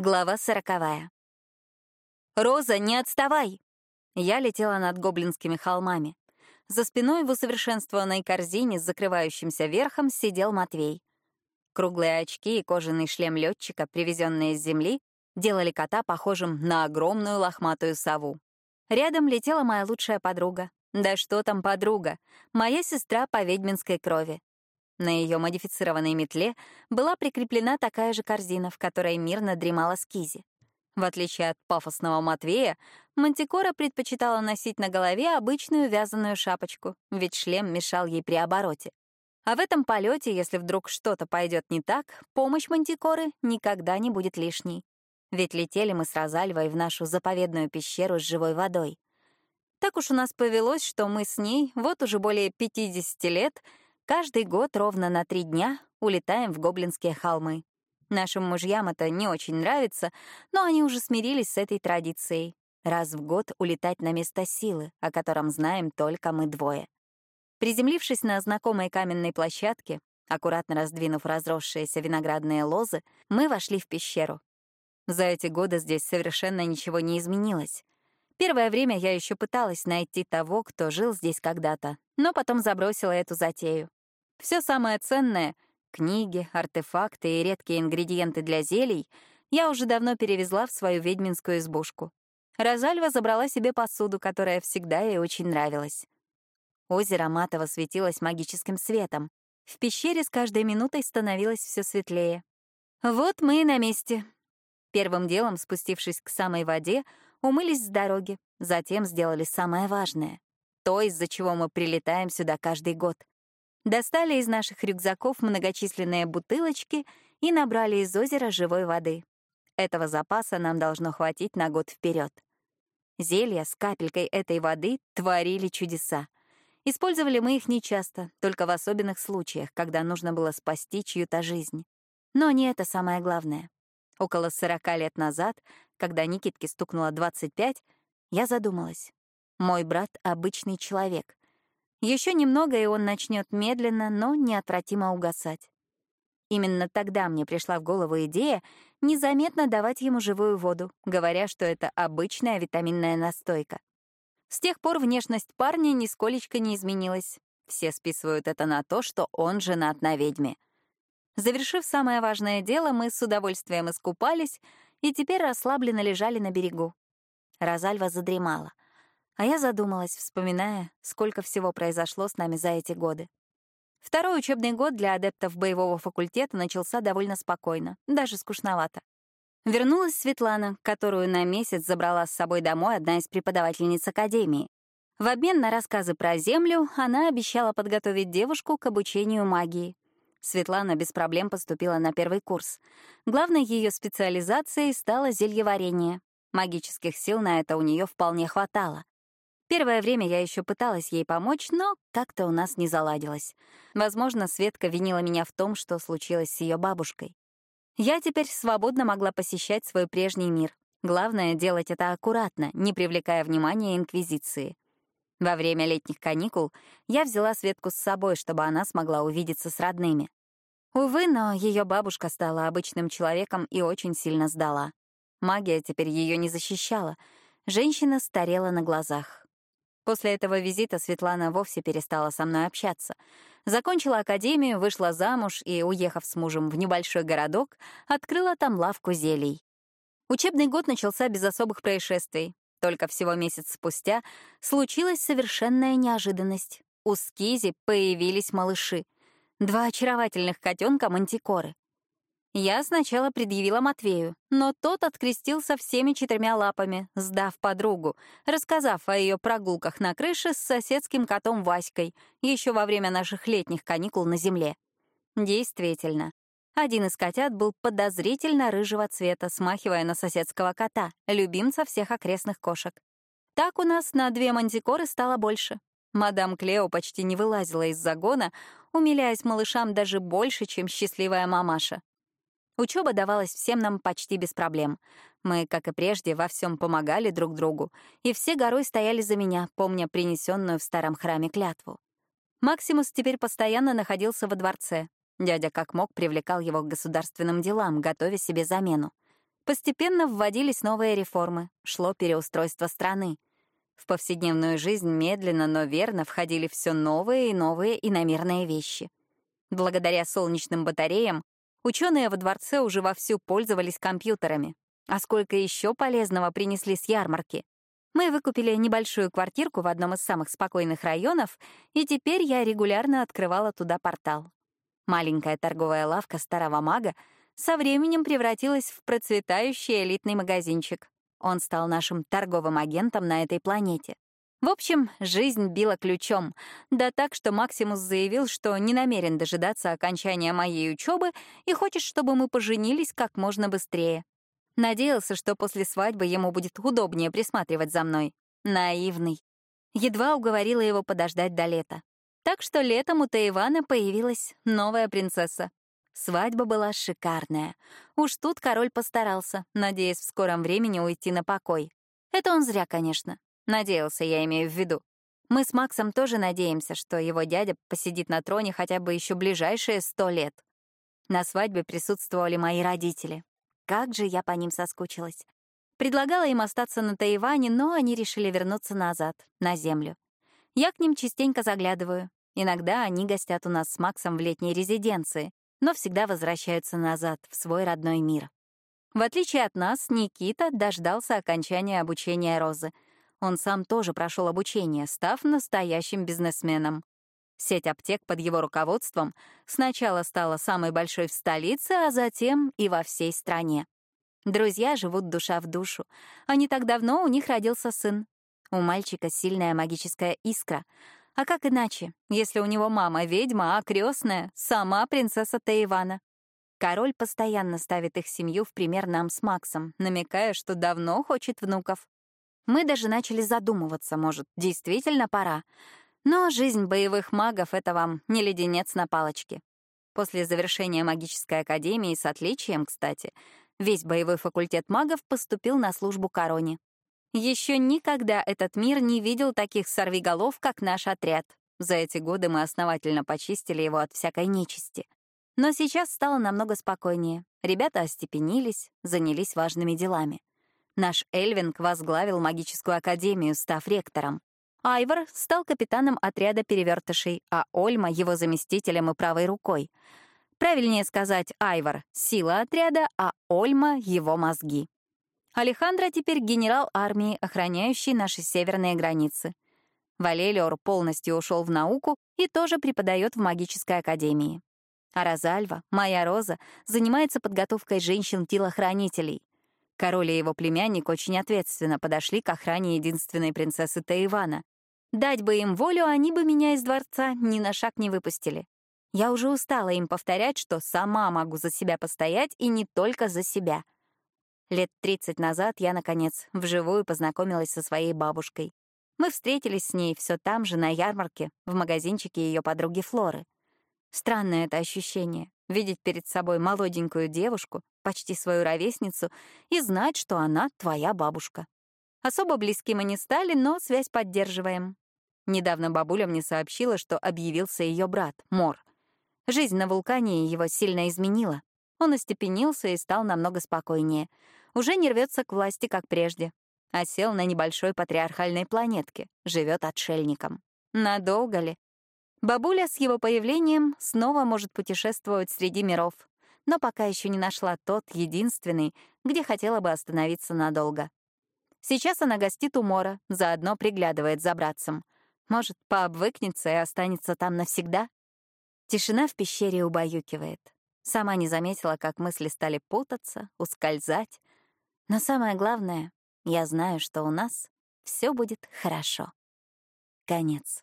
Глава сороковая. «Роза, не отставай!» Я летела над гоблинскими холмами. За спиной в усовершенствованной корзине с закрывающимся верхом сидел Матвей. Круглые очки и кожаный шлем летчика, привезенные с земли, делали кота похожим на огромную лохматую сову. Рядом летела моя лучшая подруга. Да что там подруга? Моя сестра по ведьминской крови. На ее модифицированной метле была прикреплена такая же корзина, в которой мирно дремала Скизи. В отличие от пафосного Матвея, Мантикора предпочитала носить на голове обычную вязаную шапочку, ведь шлем мешал ей при обороте. А в этом полете, если вдруг что-то пойдет не так, помощь Мантикоры никогда не будет лишней. Ведь летели мы с Розальвой в нашу заповедную пещеру с живой водой. Так уж у нас повелось, что мы с ней вот уже более 50 лет — Каждый год ровно на три дня улетаем в Гоблинские холмы. Нашим мужьям это не очень нравится, но они уже смирились с этой традицией. Раз в год улетать на место силы, о котором знаем только мы двое. Приземлившись на знакомой каменной площадке, аккуратно раздвинув разросшиеся виноградные лозы, мы вошли в пещеру. За эти годы здесь совершенно ничего не изменилось. Первое время я еще пыталась найти того, кто жил здесь когда-то, но потом забросила эту затею. Все самое ценное — книги, артефакты и редкие ингредиенты для зелий — я уже давно перевезла в свою ведьминскую избушку. Розальва забрала себе посуду, которая всегда ей очень нравилась. Озеро матово светилось магическим светом. В пещере с каждой минутой становилось все светлее. Вот мы и на месте. Первым делом, спустившись к самой воде, умылись с дороги, затем сделали самое важное — то, из-за чего мы прилетаем сюда каждый год. Достали из наших рюкзаков многочисленные бутылочки и набрали из озера живой воды. Этого запаса нам должно хватить на год вперед. Зелья с капелькой этой воды творили чудеса. Использовали мы их нечасто, только в особенных случаях, когда нужно было спасти чью-то жизнь. Но не это самое главное. Около 40 лет назад, когда Никитке стукнуло 25, я задумалась. Мой брат — обычный человек. Еще немного, и он начнет медленно, но неотвратимо угасать. Именно тогда мне пришла в голову идея незаметно давать ему живую воду, говоря, что это обычная витаминная настойка. С тех пор внешность парня нисколечко не изменилась. Все списывают это на то, что он женат на ведьме. Завершив самое важное дело, мы с удовольствием искупались и теперь расслабленно лежали на берегу. Розальва задремала. А я задумалась, вспоминая, сколько всего произошло с нами за эти годы. Второй учебный год для адептов боевого факультета начался довольно спокойно, даже скучновато. Вернулась Светлана, которую на месяц забрала с собой домой одна из преподавательниц Академии. В обмен на рассказы про Землю она обещала подготовить девушку к обучению магии. Светлана без проблем поступила на первый курс. Главной ее специализацией стало зельеварение. Магических сил на это у нее вполне хватало. Первое время я еще пыталась ей помочь, но как-то у нас не заладилось. Возможно, Светка винила меня в том, что случилось с ее бабушкой. Я теперь свободно могла посещать свой прежний мир. Главное — делать это аккуратно, не привлекая внимания Инквизиции. Во время летних каникул я взяла Светку с собой, чтобы она смогла увидеться с родными. Увы, но ее бабушка стала обычным человеком и очень сильно сдала. Магия теперь ее не защищала. Женщина старела на глазах. После этого визита Светлана вовсе перестала со мной общаться. Закончила академию, вышла замуж и, уехав с мужем в небольшой городок, открыла там лавку зелий. Учебный год начался без особых происшествий. Только всего месяц спустя случилась совершенная неожиданность. У Скизи появились малыши. Два очаровательных котенка мантикоры. Я сначала предъявила Матвею, но тот открестился всеми четырьмя лапами, сдав подругу, рассказав о ее прогулках на крыше с соседским котом Васькой еще во время наших летних каникул на земле. Действительно, один из котят был подозрительно рыжего цвета, смахивая на соседского кота, любимца всех окрестных кошек. Так у нас на две мантикоры стало больше. Мадам Клео почти не вылазила из загона, умиляясь малышам даже больше, чем счастливая мамаша. Учеба давалась всем нам почти без проблем. Мы, как и прежде, во всем помогали друг другу, и все горой стояли за меня, помня принесенную в старом храме клятву. Максимус теперь постоянно находился во дворце. Дядя как мог привлекал его к государственным делам, готовя себе замену. Постепенно вводились новые реформы, шло переустройство страны. В повседневную жизнь медленно, но верно входили все новые и новые иномерные вещи. Благодаря солнечным батареям ученые во дворце уже вовсю пользовались компьютерами. А сколько еще полезного принесли с ярмарки? Мы выкупили небольшую квартирку в одном из самых спокойных районов, и теперь я регулярно открывала туда портал. Маленькая торговая лавка старого мага со временем превратилась в процветающий элитный магазинчик. Он стал нашим торговым агентом на этой планете. В общем, жизнь била ключом, да так, что Максимус заявил, что не намерен дожидаться окончания моей учебы и хочет, чтобы мы поженились как можно быстрее. Надеялся, что после свадьбы ему будет удобнее присматривать за мной. Наивный. Едва уговорила его подождать до лета. Так что летом у Таивана появилась новая принцесса. Свадьба была шикарная. Уж тут король постарался, надеясь в скором времени уйти на покой. Это он зря, конечно. Надеялся, я имею в виду. Мы с Максом тоже надеемся, что его дядя посидит на троне хотя бы еще ближайшие сто лет. На свадьбе присутствовали мои родители. Как же я по ним соскучилась. Предлагала им остаться на Тайване, но они решили вернуться назад, на землю. Я к ним частенько заглядываю. Иногда они гостят у нас с Максом в летней резиденции, но всегда возвращаются назад, в свой родной мир. В отличие от нас, Никита дождался окончания обучения Розы. Он сам тоже прошел обучение, став настоящим бизнесменом. Сеть аптек под его руководством сначала стала самой большой в столице, а затем и во всей стране. Друзья живут душа в душу, а не так давно у них родился сын. У мальчика сильная магическая искра. А как иначе, если у него мама ведьма, а крестная — сама принцесса Таивана? Король постоянно ставит их семью в пример нам с Максом, намекая, что давно хочет внуков. Мы даже начали задумываться, может, действительно пора. Но жизнь боевых магов — это вам не леденец на палочке. После завершения магической академии с отличием, кстати, весь боевой факультет магов поступил на службу короне. Еще никогда этот мир не видел таких сорвиголов, как наш отряд. За эти годы мы основательно почистили его от всякой нечисти. Но сейчас стало намного спокойнее. Ребята остепенились, занялись важными делами. Наш Эльвинг возглавил магическую академию, став ректором. Айвор стал капитаном отряда перевертышей, а Ольма — его заместителем и правой рукой. Правильнее сказать, Айвор — сила отряда, а Ольма — его мозги. Алехандро теперь генерал армии, охраняющий наши северные границы. Валелиор полностью ушел в науку и тоже преподает в магической академии. А Розальва, моя Роза, занимается подготовкой женщин-телохранителей. Король и его племянник очень ответственно подошли к охране единственной принцессы Таивана. Дать бы им волю, они бы меня из дворца ни на шаг не выпустили. Я уже устала им повторять, что сама могу за себя постоять и не только за себя. Лет 30 назад я, наконец, вживую познакомилась со своей бабушкой. Мы встретились с ней все там же, на ярмарке, в магазинчике ее подруги Флоры. Странное это ощущение — видеть перед собой молоденькую девушку, почти свою ровесницу, и знать, что она твоя бабушка. Особо близки мы не стали, но связь поддерживаем. Недавно бабуля мне сообщила, что объявился ее брат, Мор. Жизнь на вулкане его сильно изменила. Он остепенился и стал намного спокойнее. Уже не рвется к власти, как прежде. А сел на небольшой патриархальной планетке, живет отшельником. Надолго ли? Бабуля с его появлением снова может путешествовать среди миров, но пока еще не нашла тот единственный, где хотела бы остановиться надолго. Сейчас она гостит у Мора, заодно приглядывает за братцем. Может, пообвыкнется и останется там навсегда? Тишина в пещере убаюкивает. Сама не заметила, как мысли стали путаться, ускользать. Но самое главное, я знаю, что у нас все будет хорошо. Конец.